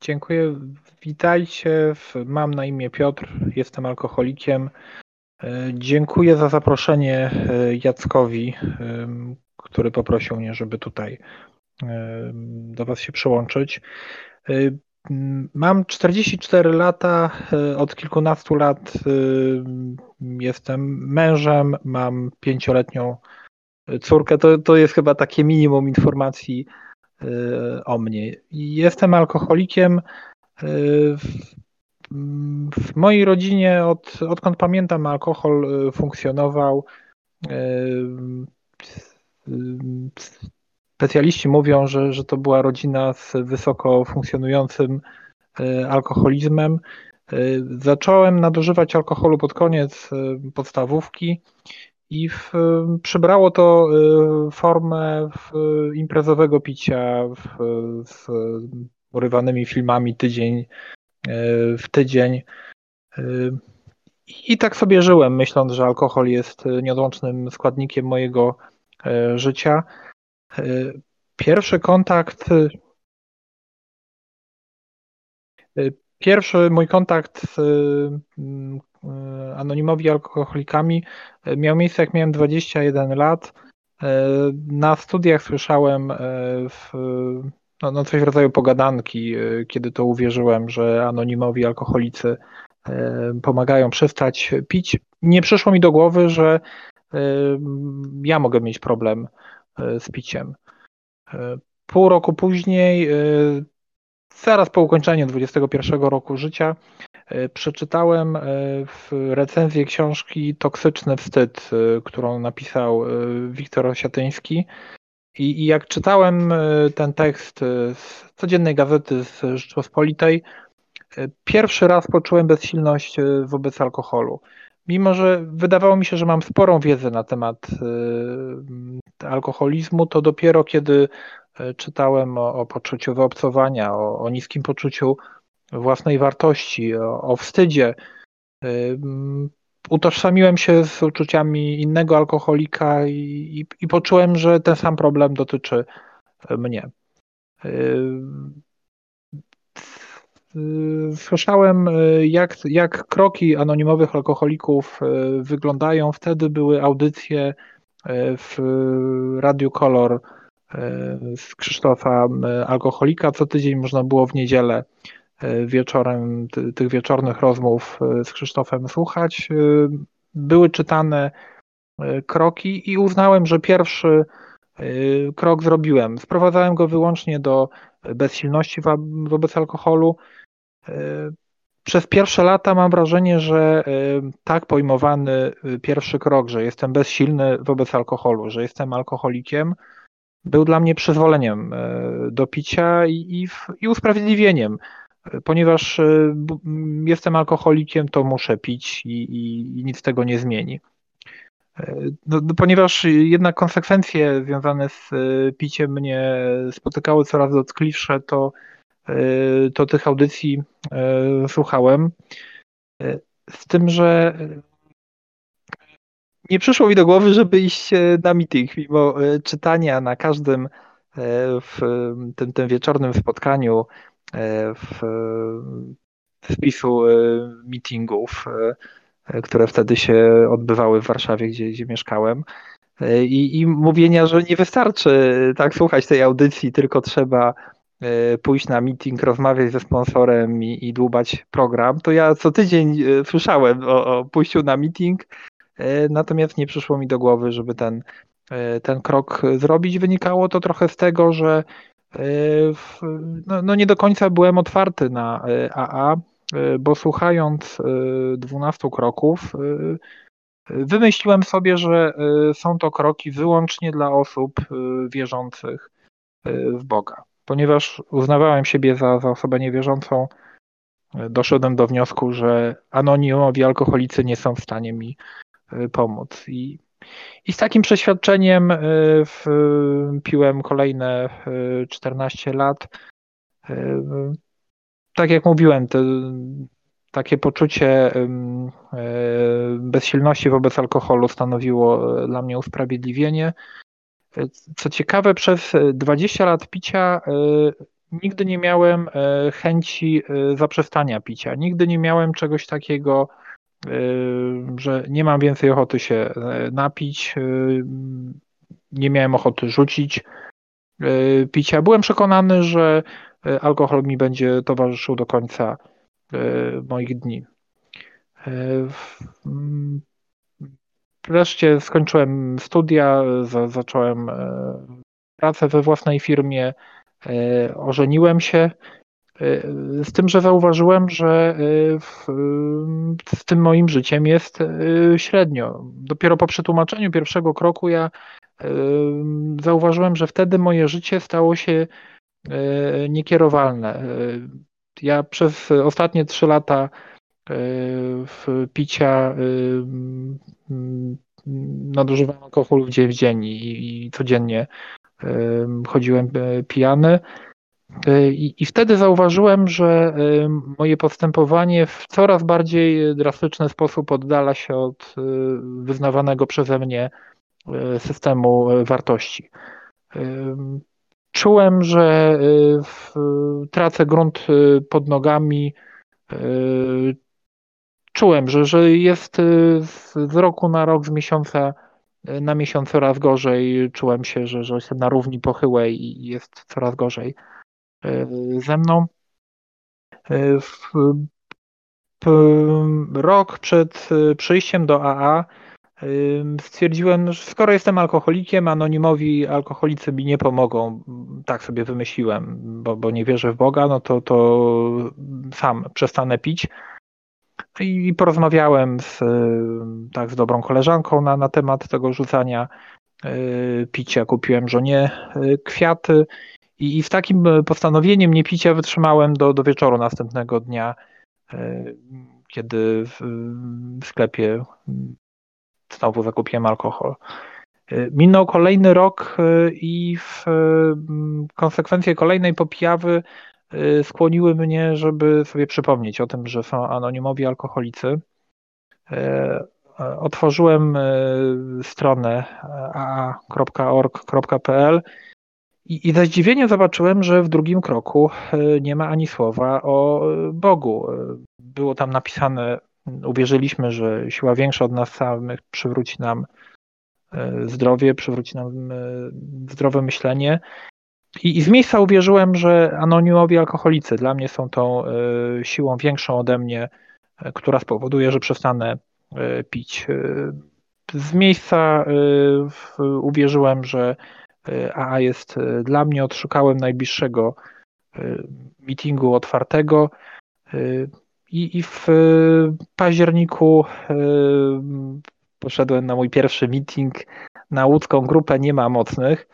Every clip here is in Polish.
Dziękuję. Witajcie. Mam na imię Piotr, jestem alkoholikiem. Dziękuję za zaproszenie Jackowi, który poprosił mnie, żeby tutaj do Was się przyłączyć. Mam 44 lata, od kilkunastu lat jestem mężem, mam pięcioletnią córkę. To, to jest chyba takie minimum informacji o mnie. Jestem alkoholikiem. W mojej rodzinie, od, odkąd pamiętam, alkohol funkcjonował. Specjaliści mówią, że, że to była rodzina z wysoko funkcjonującym alkoholizmem. Zacząłem nadużywać alkoholu pod koniec podstawówki i w, przybrało to y, formę imprezowego picia w, z urywanymi filmami tydzień y, w tydzień. Y, I tak sobie żyłem, myśląc, że alkohol jest nieodłącznym składnikiem mojego życia. Pierwszy kontakt. Pierwszy mój kontakt z E, anonimowi alkoholikami e, miał miejsce jak miałem 21 lat. E, na studiach słyszałem w, no, no coś w rodzaju pogadanki, kiedy to uwierzyłem, że anonimowi alkoholicy pomagają przestać pić. Nie przyszło mi do głowy, że ja mogę mieć problem z piciem. Pół roku później, zaraz po ukończeniu 21 roku życia, E, przeczytałem e, w recenzję książki Toksyczny Wstyd, e, którą napisał Wiktor Osiatyński. I, I, jak czytałem ten tekst z codziennej gazety z Rzeczpospolitej, pierwszy raz poczułem bezsilność wobec alkoholu. Mimo, że wydawało mi się, że mam sporą wiedzę na temat alkoholizmu, to dopiero kiedy czytałem o, o poczuciu wyobcowania, o, o niskim poczuciu własnej wartości, o, o wstydzie. Utożsamiłem się z uczuciami innego alkoholika i, i, i poczułem, że ten sam problem dotyczy mnie. Słyszałem, jak, jak kroki anonimowych alkoholików wyglądają. Wtedy były audycje w Radiu Kolor z Krzysztofa Alkoholika. Co tydzień można było w niedzielę E, wieczorem tych wieczornych rozmów e, z Krzysztofem słuchać. E, były czytane kroki i uznałem, że pierwszy krok zrobiłem. Sprowadzałem go wyłącznie do bezsilności wobec alkoholu. Przez pierwsze lata mam wrażenie, że tak pojmowany pierwszy krok, że jestem bezsilny wobec alkoholu, że jestem alkoholikiem, był dla mnie przyzwoleniem do picia i, i, i usprawiedliwieniem ponieważ e, jestem alkoholikiem, to muszę pić i, i, i nic tego nie zmieni. E, no, no, ponieważ jednak konsekwencje związane z e, piciem mnie spotykały coraz dotkliwsze, to, to tych audycji słuchałem. Z tym, że nie przyszło mi do głowy, żeby iść na meeting, mimo czytania na każdym w tym, tym wieczornym spotkaniu w wpisu e, meetingów, e, które wtedy się odbywały w Warszawie, gdzie, gdzie mieszkałem. I, I mówienia, że nie wystarczy tak słuchać tej audycji, tylko trzeba pójść na meeting, rozmawiać ze sponsorem i, i dłubać program, to ja co tydzień słyszałem o, o pójściu na meeting, natomiast nie przyszło mi do głowy, żeby ten, ten krok zrobić. Wynikało to trochę z tego, że E, no, no nie do końca byłem otwarty na AA, e, e, bo słuchając 12 kroków, wymyśliłem sobie, że są to kroki wyłącznie dla osób wierzących w Boga. Ponieważ uznawałem siebie za, za osobę niewierzącą, doszedłem do wniosku, że anonimowi alkoholicy nie są w stanie mi pomóc. I i z takim przeświadczeniem y, w, piłem kolejne 14 y, lat. Y, tak jak mówiłem, to, takie poczucie bezsilności wobec alkoholu stanowiło dla mnie usprawiedliwienie. Co ciekawe, przez 20 lat picia nigdy nie miałem chęci zaprzestania picia. Nigdy nie miałem czegoś takiego, że nie mam więcej ochoty się napić, nie miałem ochoty rzucić picia. Byłem przekonany, że alkohol mi będzie towarzyszył do końca moich dni. Wreszcie skończyłem studia, za, zacząłem e, pracę we własnej firmie, e, ożeniłem się. E, z tym, że zauważyłem, że w, z tym moim życiem jest średnio. Dopiero po przetłumaczeniu pierwszego kroku ja zauważyłem, że wtedy moje życie stało się niekierowalne. Ja przez ostatnie trzy lata w picia nadużywałem alkoholu w dzień i, codziennie chodziłem pijany. E, I, wtedy zauważyłem, że moje postępowanie w coraz bardziej drastyczny sposób oddala się od e, wyznawanego przeze mnie systemu wartości. Czułem, że tracę grunt pod nogami, czułem, że, że jest z roku na rok, z miesiąca na miesiąc coraz gorzej. Czułem się, że, że jestem na równi pochyłej i jest coraz gorzej ze mną. W, rok przed przyjściem do AA stwierdziłem, że skoro jestem alkoholikiem, anonimowi alkoholicy mi nie pomogą. Tak sobie wymyśliłem, bo, bo nie wierzę w Boga, no to, to sam przestanę pić. I porozmawiałem z, tak, z dobrą koleżanką na, na temat tego rzucania picia. Kupiłem żonie kwiaty i, i w takim postanowieniem nie picia wytrzymałem do, do wieczoru następnego dnia, y, kiedy w, w sklepie znowu zakupiłem alkohol. Minął kolejny rok i w konsekwencje kolejnej popijawy skłoniły mnie, żeby sobie przypomnieć o tym, że są anonimowi alkoholicy. Otworzyłem stronę aa.org.pl i, i ze zdziwieniem zobaczyłem, że w drugim kroku nie ma ani słowa o Bogu. Było tam napisane, uwierzyliśmy, że siła większa od nas samych przywróci nam zdrowie, przywróci nam zdrowe myślenie. I, I z miejsca uwierzyłem, że anonimowi alkoholicy dla mnie są tą siłą większą ode mnie, która spowoduje, że przestanę pić. Z miejsca uwierzyłem, że AA jest dla mnie, odszukałem najbliższego meetingu otwartego i, i w październiku poszedłem na mój pierwszy meeting na łódzką grupę Nie ma mocnych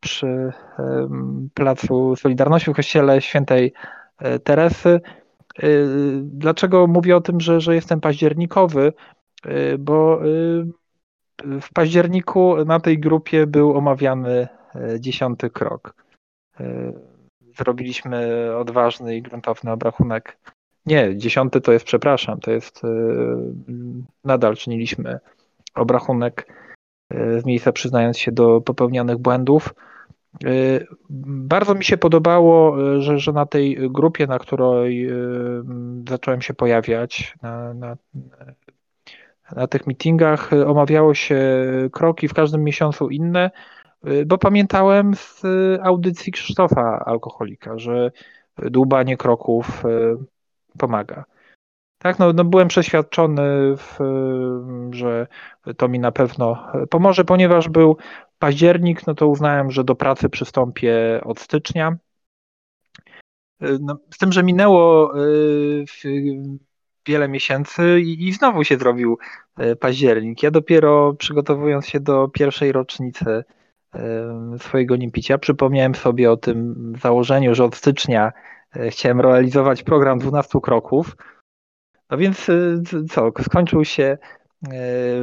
przy Placu Solidarności w Kościele Świętej e, Teresy. E, dlaczego mówię o tym, że, że jestem październikowy? E, bo w październiku na tej grupie był omawiany dziesiąty krok. Zrobiliśmy odważny i gruntowny obrachunek. Nie, dziesiąty to jest, przepraszam, to jest nadal czyniliśmy obrachunek z miejsca przyznając się do popełnionych błędów. Bardzo mi się podobało, że, że na tej grupie, na której zacząłem się pojawiać, na, na, na tych meetingach, omawiało się kroki w każdym miesiącu inne, bo pamiętałem z audycji Krzysztofa Alkoholika, że dłubanie kroków pomaga. Tak, no, no byłem przeświadczony, w, że to mi na pewno pomoże, ponieważ był październik, no to uznałem, że do pracy przystąpię od stycznia. No, z tym, że minęło y, wiele miesięcy i, i znowu się zrobił y, październik. Ja dopiero przygotowując się do pierwszej rocznicy y, swojego niepicia, przypomniałem sobie o tym założeniu, że od stycznia chciałem realizować program 12 kroków no więc co, skończył się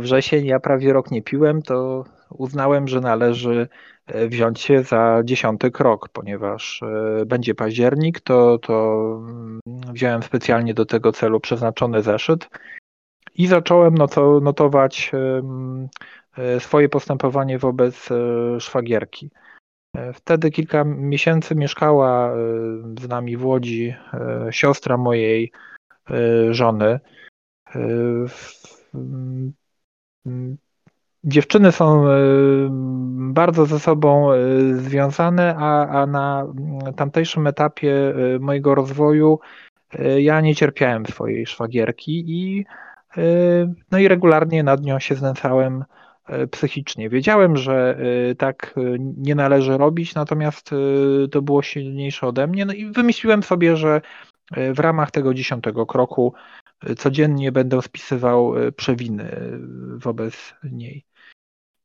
wrzesień, ja prawie rok nie piłem, to uznałem, że należy wziąć się za dziesiąty krok, ponieważ będzie październik, to, to mm, wziąłem specjalnie do tego celu przeznaczony zeszyt i zacząłem notować swoje postępowanie wobec szwagierki. Wtedy kilka miesięcy mieszkała z nami w Łodzi siostra mojej żony. Dziewczyny są bardzo ze sobą związane, a, a na tamtejszym etapie mojego rozwoju ja nie cierpiałem swojej szwagierki i, no i regularnie nad nią się znęcałem psychicznie. Wiedziałem, że tak nie należy robić, natomiast to było silniejsze ode mnie. No i wymyśliłem sobie, że w ramach tego dziesiątego kroku codziennie będę spisywał przewiny wobec niej.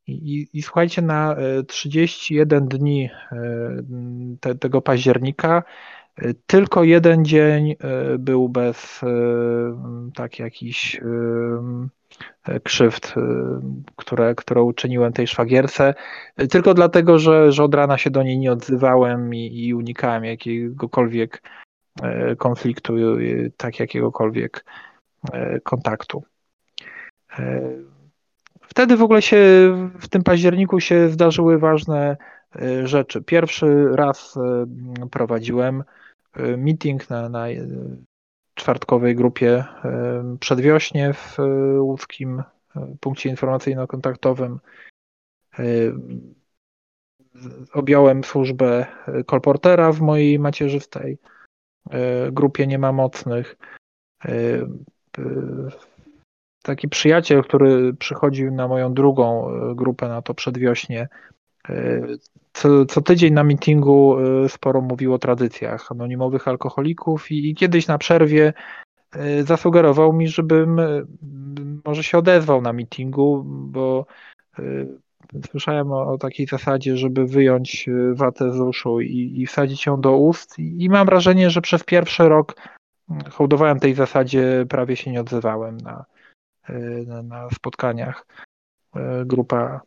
I, i słuchajcie, na 31 dni te, tego października tylko jeden dzień był bez tak jakichś krzywd, które, które uczyniłem tej szwagierce, tylko dlatego, że, że od rana się do niej nie odzywałem i, i unikałem jakiegokolwiek konfliktu, tak jakiegokolwiek kontaktu. Wtedy w ogóle się w tym październiku się zdarzyły ważne rzeczy. Pierwszy raz prowadziłem meeting na, na czwartkowej grupie przedwiośnie w łódzkim punkcie informacyjno-kontaktowym. Objąłem służbę kolportera w mojej macierzystej grupie Nie ma mocnych. Taki przyjaciel, który przychodził na moją drugą grupę na to przedwiośnie, co, co, tydzień na meetingu y, sporo mówił o tradycjach anonimowych alkoholików i, i kiedyś na przerwie zasugerował mi, żebym może się odezwał na meetingu, bo słyszałem o, o takiej zasadzie, żeby wyjąć watę z uszu i, i wsadzić ją do ust i, i mam wrażenie, że przez pierwszy rok hołdowałem tej zasadzie, prawie się nie odzywałem na, na, na spotkaniach. Grupa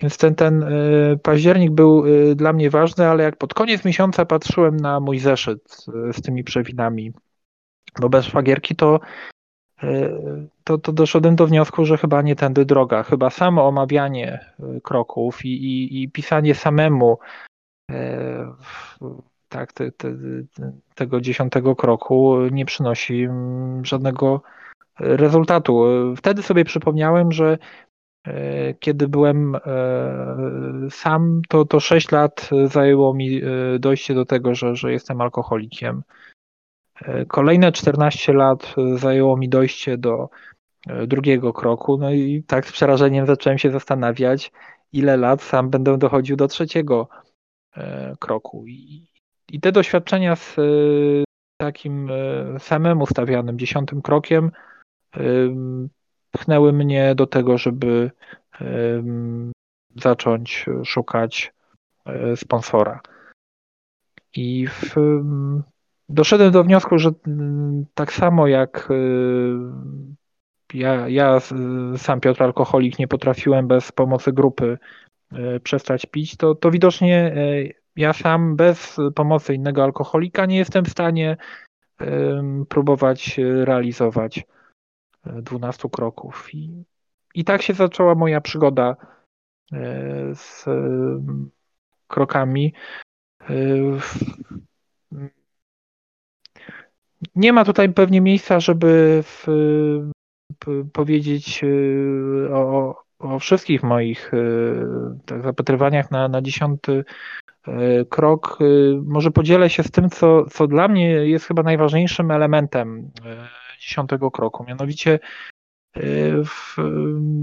więc ten, ten y, październik był dla mnie ważny, ale jak pod koniec miesiąca patrzyłem na mój zeszyt z tymi przewinami wobec szwagierki, to, to, to doszedłem do wniosku, że chyba nie tędy droga. Chyba samo omawianie kroków i, i, i pisanie samemu tak, te, te, tego dziesiątego kroku nie przynosi mm, żadnego rezultatu. Wtedy sobie przypomniałem, że E, kiedy byłem e, sam, to, to 6 lat zajęło mi e, dojście do tego, że, że jestem alkoholikiem. Kolejne 14 lat zajęło mi dojście do drugiego kroku, no i tak z przerażeniem zacząłem się zastanawiać, ile lat sam będę dochodził do trzeciego kroku. I, i te doświadczenia z takim samemu stawianym dziesiątym krokiem pchnęły mnie do tego, żeby zacząć szukać e, sponsora. I w, doszedłem do wniosku, że tak samo jak e, ja, ja sam Piotr Alkoholik nie potrafiłem bez pomocy grupy e, przestać pić, to, to widocznie ja sam bez pomocy innego alkoholika nie jestem w stanie próbować realizować 12 kroków. I, i tak się zaczęła moja przygoda e, z krokami. E, nie ma tutaj pewnie miejsca, żeby w, powiedzieć e, o, o wszystkich moich tak, zapatrywaniach na, na dziesiąty krok. Może podzielę się z tym, co, co dla mnie jest chyba najważniejszym elementem dziesiątego kroku. Mianowicie, e, w,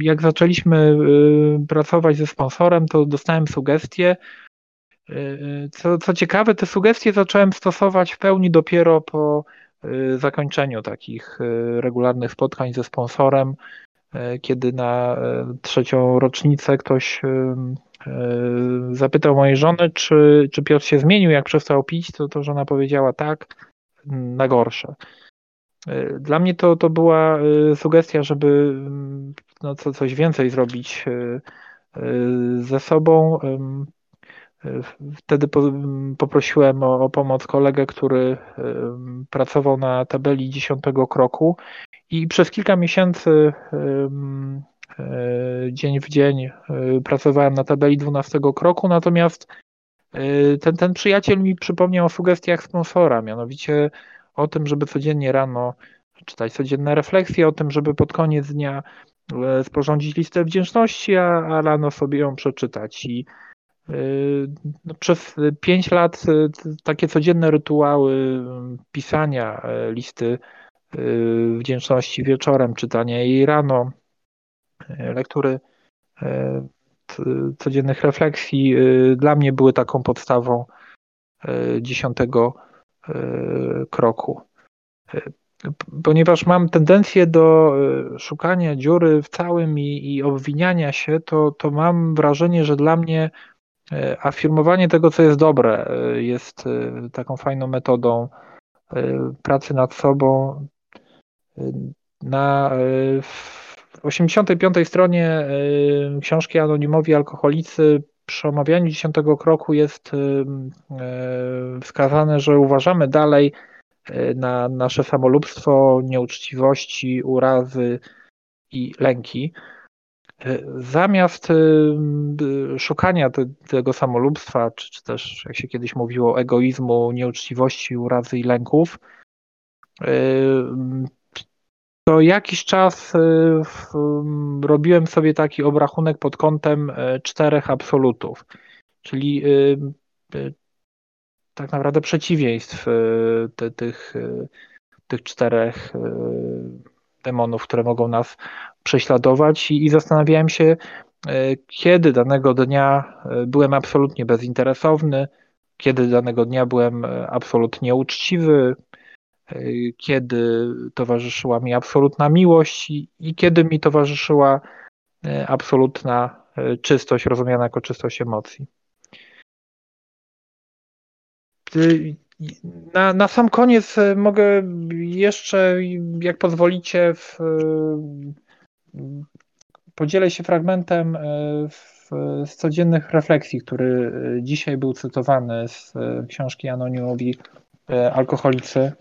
jak zaczęliśmy e, pracować ze sponsorem, to dostałem sugestie. E, co, co ciekawe, te sugestie zacząłem stosować w pełni dopiero po zakończeniu takich regularnych spotkań ze sponsorem, kiedy na trzecią rocznicę ktoś zapytał mojej żony, czy, czy Piotr się zmienił, jak przestał pić, to, to żona powiedziała tak, na gorsze. E, dla mnie to, to była e, sugestia, żeby mm, no, co, coś więcej zrobić e, ze sobą. Wtedy poprosiłem o, o, pomoc kolegę, który pracował na tabeli dziesiątego kroku i przez kilka miesięcy dzień w dzień pracowałem na tabeli dwunastego kroku, natomiast ten, ten przyjaciel mi przypomniał o sugestiach sponsora, mianowicie o tym, żeby codziennie rano czytać codzienne refleksje, o tym, żeby pod koniec dnia sporządzić listę wdzięczności, a, a rano sobie ją przeczytać. I no, przez pięć lat takie codzienne rytuały pisania listy Y, wdzięczności wieczorem, czytania jej rano, lektury codziennych refleksji dla mnie były taką podstawą dziesiątego kroku. Ponieważ mam tendencję do szukania dziury w całym i, i obwiniania się, to, to mam wrażenie, że dla mnie afirmowanie tego, co jest dobre, jest taką fajną metodą pracy nad sobą, na w 85 stronie książki Anonimowi Alkoholicy przy omawianiu dziesiątego kroku jest e, wskazane, że uważamy dalej e, na nasze samolubstwo, nieuczciwości, urazy i lęki. Zamiast szukania te, tego samolubstwa, czy, czy też, jak się kiedyś mówiło, egoizmu, nieuczciwości, urazy i lęków, to jakiś czas y, robiłem sobie taki obrachunek pod kątem e, czterech absolutów, czyli y, y, tak naprawdę przeciwieństw tych, tych czterech demonów, które mogą nas prześladować. I, i zastanawiałem się, kiedy danego dnia byłem absolutnie bezinteresowny, kiedy danego dnia byłem absolutnie uczciwy, kiedy towarzyszyła mi absolutna miłość i, i kiedy mi towarzyszyła e, absolutna e, czystość, rozumiana jako czystość emocji. Na, na sam koniec mogę jeszcze, jak pozwolicie, w, podzielę się fragmentem w, z codziennych refleksji, który dzisiaj był cytowany z książki Anonimowi Alkoholicy.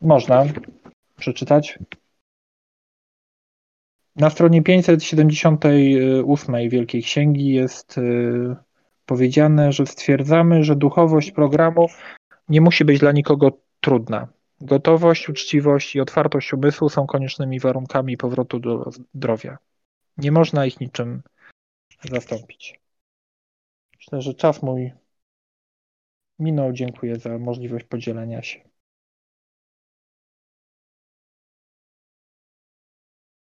Można przeczytać. Na stronie 578 Wielkiej Księgi jest y, powiedziane, że stwierdzamy, że duchowość programu nie musi być dla nikogo trudna. Gotowość, uczciwość i otwartość umysłu są koniecznymi warunkami powrotu do zdrowia. Nie można ich niczym zastąpić. Myślę, że czas mój minął. Dziękuję za możliwość podzielenia się.